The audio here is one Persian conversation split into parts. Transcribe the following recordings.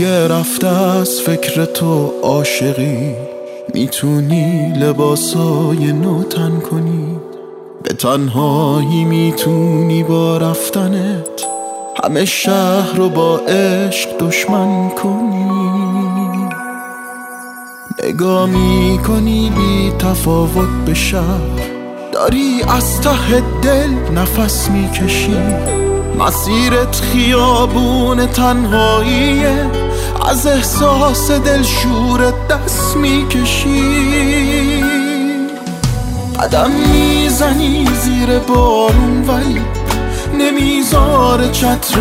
دیگه رفته از فکر تو عاشقی می‌تونی لباسای نو تن کنی. به تنهایی می‌تونی با رفتنت همه شهر رو با عشق دشمن کنی. نگاه می‌کنی بی تفاوت به شهر داری از ته دل نفس می‌کشی. مسیرت خیابون تنهاییه از احساس دل شورت دست می‌کشی. قدم می‌زنی زیر بارون ولی نمیزار چتر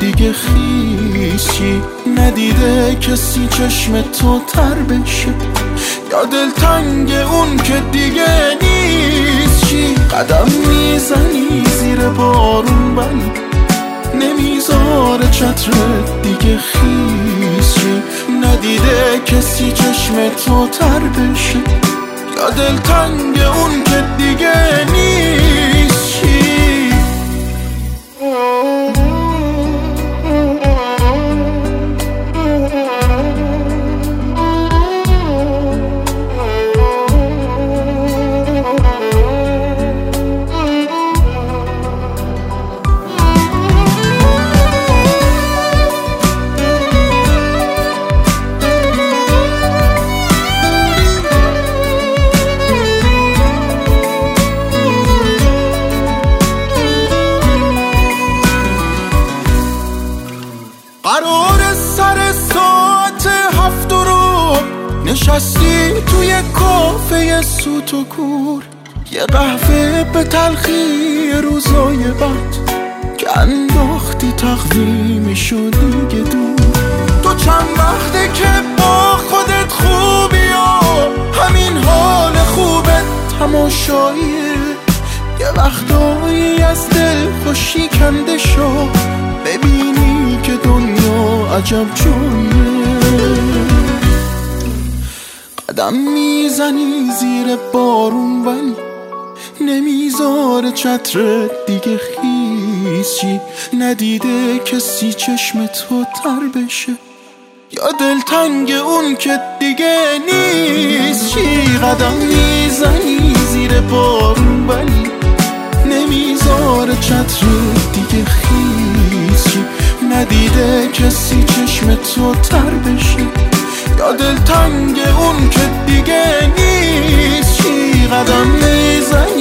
دیگه خیشی. ندیده کسی چشم تو تر بشه. یا دلتنگ اون که دیگه نیست چی قدم می‌زنی زیر بارون ولی نمیزار چتر دیگه کسی چشم تو تر بشه یا دلتنگ اون نشستی توی کافه سوت و کور. یه قهوه به تلخی روزای بد که انداختی تقویم شدی دیگه دور. تو چند وقته که با خودت خوبی و همین حال خوبت تماشاییه یه وقتایی از دل خوشی کنده شو. ببینی که دنیا عجب جاییه قدم می‌زنی زیر بارون ولی نمی‌ذاره چتر دیگه خیسی. ندیده کسی چشم تو تر بشه. یا دلتنگ اون که دیگه نیست. چی قدم می‌زنی زیر بارون ولی نمی‌ذاره چتر دیگه خیسی. ندیده کسی چشم تو تر بشه. دل تنگ اون که دیگه نیست. چی قدم نیزن